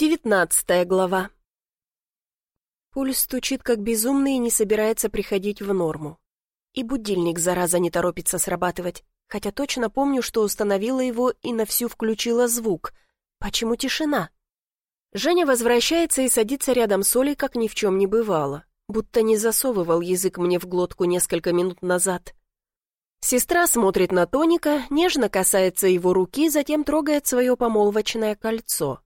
Девятнадцатая глава. Пульс стучит как безумный и не собирается приходить в норму. И будильник, зараза, не торопится срабатывать, хотя точно помню, что установила его и на всю включила звук. Почему тишина? Женя возвращается и садится рядом с Олей, как ни в чем не бывало, будто не засовывал язык мне в глотку несколько минут назад. Сестра смотрит на Тоника, нежно касается его руки, затем трогает свое помолвочное кольцо.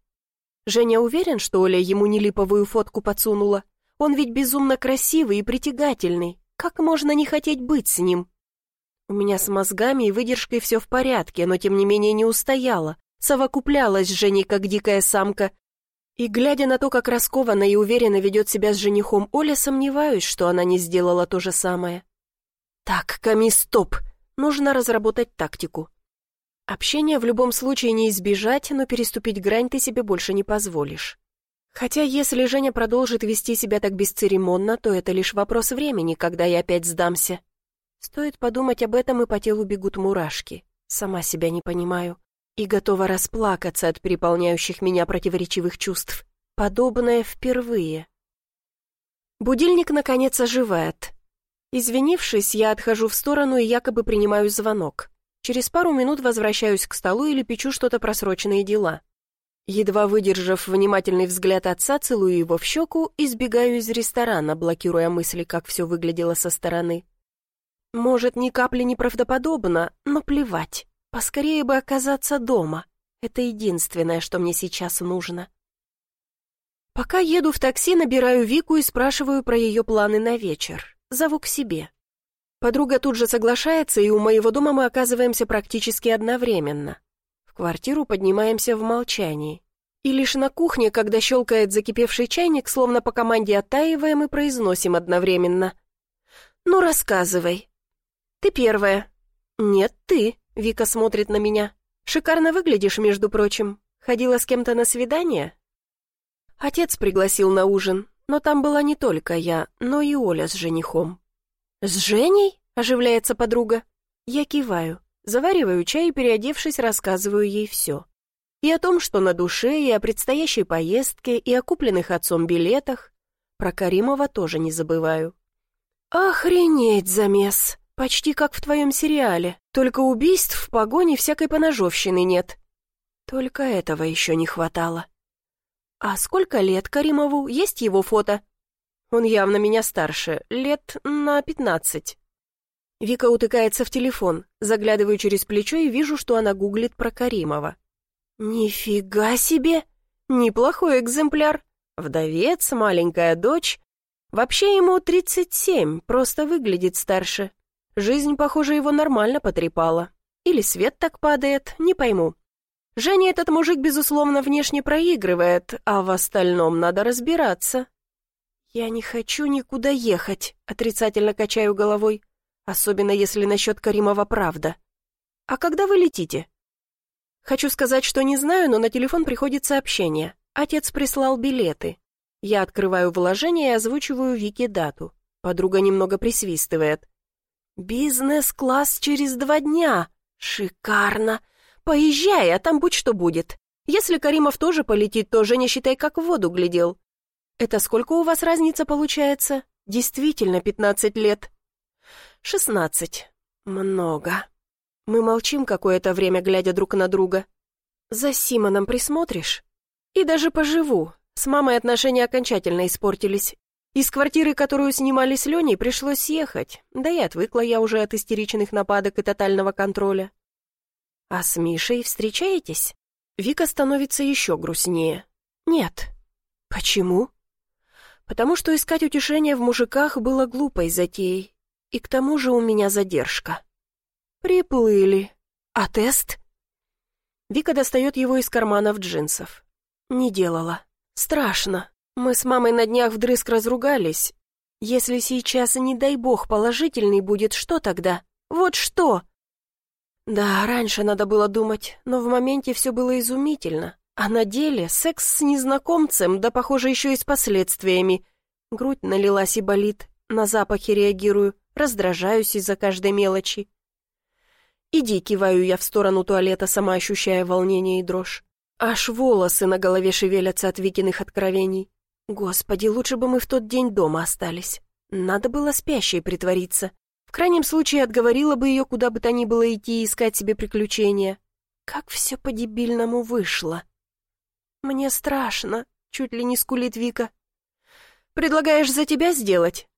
Женя уверен, что Оля ему не липовую фотку подсунула? Он ведь безумно красивый и притягательный. Как можно не хотеть быть с ним? У меня с мозгами и выдержкой все в порядке, но тем не менее не устояла. Совокуплялась с Женей, как дикая самка. И, глядя на то, как раскованно и уверенно ведет себя с женихом Оля, сомневаюсь, что она не сделала то же самое. Так, Ками, стоп! Нужно разработать тактику. Общение в любом случае не избежать, но переступить грань ты себе больше не позволишь. Хотя если Женя продолжит вести себя так бесцеремонно, то это лишь вопрос времени, когда я опять сдамся. Стоит подумать об этом, и по телу бегут мурашки. Сама себя не понимаю. И готова расплакаться от переполняющих меня противоречивых чувств. Подобное впервые. Будильник, наконец, оживает. Извинившись, я отхожу в сторону и якобы принимаю звонок. Через пару минут возвращаюсь к столу или печу что-то просроченные дела. Едва выдержав внимательный взгляд отца, целую его в щеку и сбегаю из ресторана, блокируя мысли, как все выглядело со стороны. Может, ни капли не правдоподобно, но плевать. Поскорее бы оказаться дома. Это единственное, что мне сейчас нужно. Пока еду в такси, набираю Вику и спрашиваю про ее планы на вечер. Зову к себе. Подруга тут же соглашается, и у моего дома мы оказываемся практически одновременно. В квартиру поднимаемся в молчании. И лишь на кухне, когда щелкает закипевший чайник, словно по команде оттаиваем и произносим одновременно. «Ну, рассказывай». «Ты первая». «Нет, ты», — Вика смотрит на меня. «Шикарно выглядишь, между прочим. Ходила с кем-то на свидание?» Отец пригласил на ужин, но там была не только я, но и Оля с женихом. «С Женей?» — оживляется подруга. Я киваю, завариваю чай и, переодевшись, рассказываю ей все. И о том, что на душе, и о предстоящей поездке, и о купленных отцом билетах. Про Каримова тоже не забываю. «Охренеть, замес! Почти как в твоем сериале. Только убийств в погоне всякой поножовщины нет. Только этого еще не хватало. А сколько лет Каримову? Есть его фото?» Он явно меня старше, лет на пятнадцать. Вика утыкается в телефон, заглядываю через плечо и вижу, что она гуглит про Каримова. «Нифига себе! Неплохой экземпляр. Вдовец, маленькая дочь. Вообще ему тридцать семь, просто выглядит старше. Жизнь, похоже, его нормально потрепала. Или свет так падает, не пойму. Женя этот мужик, безусловно, внешне проигрывает, а в остальном надо разбираться. «Я не хочу никуда ехать», — отрицательно качаю головой. «Особенно если насчет Каримова правда. А когда вы летите?» Хочу сказать, что не знаю, но на телефон приходит сообщение. Отец прислал билеты. Я открываю вложение и озвучиваю Вике дату. Подруга немного присвистывает. «Бизнес-класс через два дня! Шикарно! Поезжай, а там будь что будет. Если Каримов тоже полетит, то Женя, считай, как в воду глядел. «Это сколько у вас разница получается?» «Действительно, пятнадцать лет». «Шестнадцать. Много». Мы молчим какое-то время, глядя друг на друга. «За Симоном присмотришь?» «И даже поживу. С мамой отношения окончательно испортились. Из квартиры, которую снимали с Леней, пришлось съехать. Да и отвыкла я уже от истеричных нападок и тотального контроля». «А с Мишей встречаетесь?» Вика становится еще грустнее. «Нет». «Почему?» Потому что искать утешение в мужиках было глупой затеей. И к тому же у меня задержка. Приплыли. А тест? Вика достает его из карманов джинсов. Не делала. Страшно. Мы с мамой на днях вдрызг разругались. Если сейчас, не дай бог, положительный будет, что тогда? Вот что? Да, раньше надо было думать, но в моменте все было изумительно. А на деле секс с незнакомцем, да, похоже, еще и с последствиями. Грудь налилась и болит, на запахи реагирую, раздражаюсь из-за каждой мелочи. «Иди», — киваю я в сторону туалета, сама ощущая волнение и дрожь. Аж волосы на голове шевелятся от Викиных откровений. Господи, лучше бы мы в тот день дома остались. Надо было спящей притвориться. В крайнем случае отговорила бы ее куда бы то ни было идти и искать себе приключения. Как все по-дебильному вышло. Мне страшно, чуть ли не скулит Вика. Предлагаешь за тебя сделать?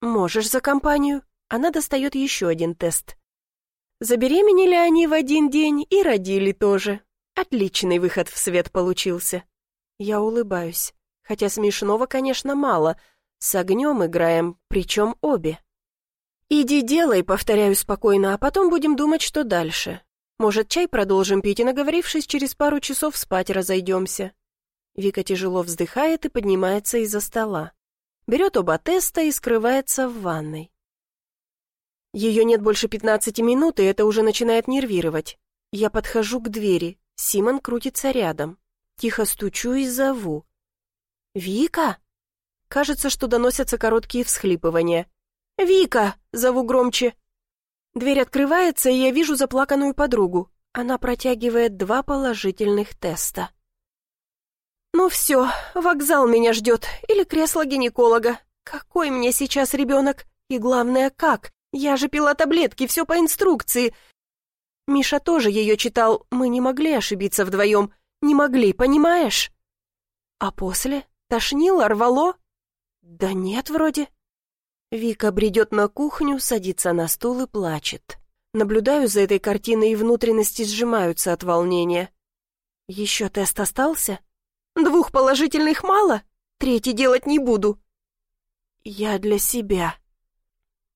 Можешь за компанию. Она достает еще один тест. Забеременели они в один день и родили тоже. Отличный выход в свет получился. Я улыбаюсь. Хотя смешного, конечно, мало. С огнем играем, причем обе. «Иди делай», — повторяю спокойно, а потом будем думать, что дальше. Может, чай продолжим пить и, наговорившись, через пару часов спать разойдемся. Вика тяжело вздыхает и поднимается из-за стола. Берет оба теста и скрывается в ванной. Ее нет больше пятнадцати минут, и это уже начинает нервировать. Я подхожу к двери. Симон крутится рядом. Тихо стучу и зову. «Вика?» Кажется, что доносятся короткие всхлипывания. «Вика!» — зову громче. Дверь открывается, и я вижу заплаканную подругу. Она протягивает два положительных теста. «Ну все, вокзал меня ждет, или кресло гинеколога. Какой мне сейчас ребенок? И главное, как? Я же пила таблетки, все по инструкции. Миша тоже ее читал, мы не могли ошибиться вдвоем. Не могли, понимаешь? А после? Тошнило, рвало? Да нет, вроде. Вика бредет на кухню, садится на стул и плачет. Наблюдаю за этой картиной, и внутренности сжимаются от волнения. Еще тест остался? Двух положительных мало? Третий делать не буду. Я для себя.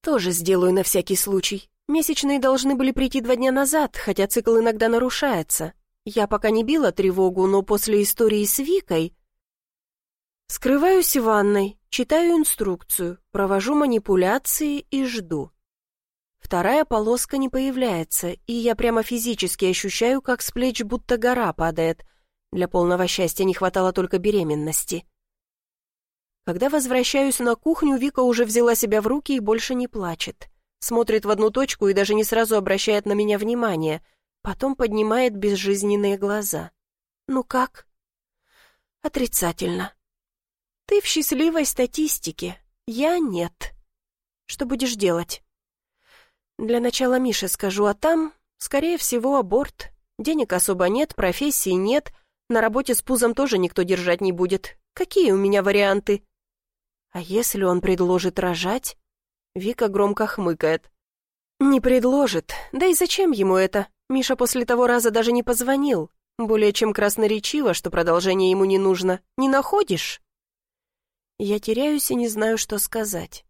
Тоже сделаю на всякий случай. Месячные должны были прийти два дня назад, хотя цикл иногда нарушается. Я пока не била тревогу, но после истории с Викой... Скрываюсь в ванной, читаю инструкцию, провожу манипуляции и жду. Вторая полоска не появляется, и я прямо физически ощущаю, как с плеч будто гора падает. Для полного счастья не хватало только беременности. Когда возвращаюсь на кухню, Вика уже взяла себя в руки и больше не плачет. Смотрит в одну точку и даже не сразу обращает на меня внимание. Потом поднимает безжизненные глаза. «Ну как?» «Отрицательно». «Ты в счастливой статистике. Я нет. Что будешь делать?» «Для начала Мише скажу, а там, скорее всего, аборт. Денег особо нет, профессии нет, на работе с пузом тоже никто держать не будет. Какие у меня варианты?» А если он предложит рожать? Вика громко хмыкает. Не предложит. Да и зачем ему это? Миша после того раза даже не позвонил. Более чем красноречиво, что продолжение ему не нужно. Не находишь? Я теряюсь и не знаю, что сказать.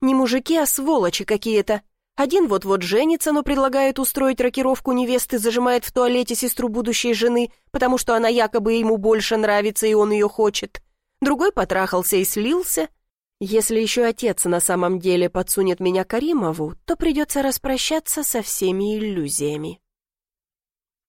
Не мужики, а сволочи какие-то. Один вот-вот женится, но предлагает устроить рокировку невесты, зажимает в туалете сестру будущей жены, потому что она якобы ему больше нравится, и он ее хочет. Другой потрахался и слился, если еще отец на самом деле подсунет меня Каримову, то придется распрощаться со всеми иллюзиями.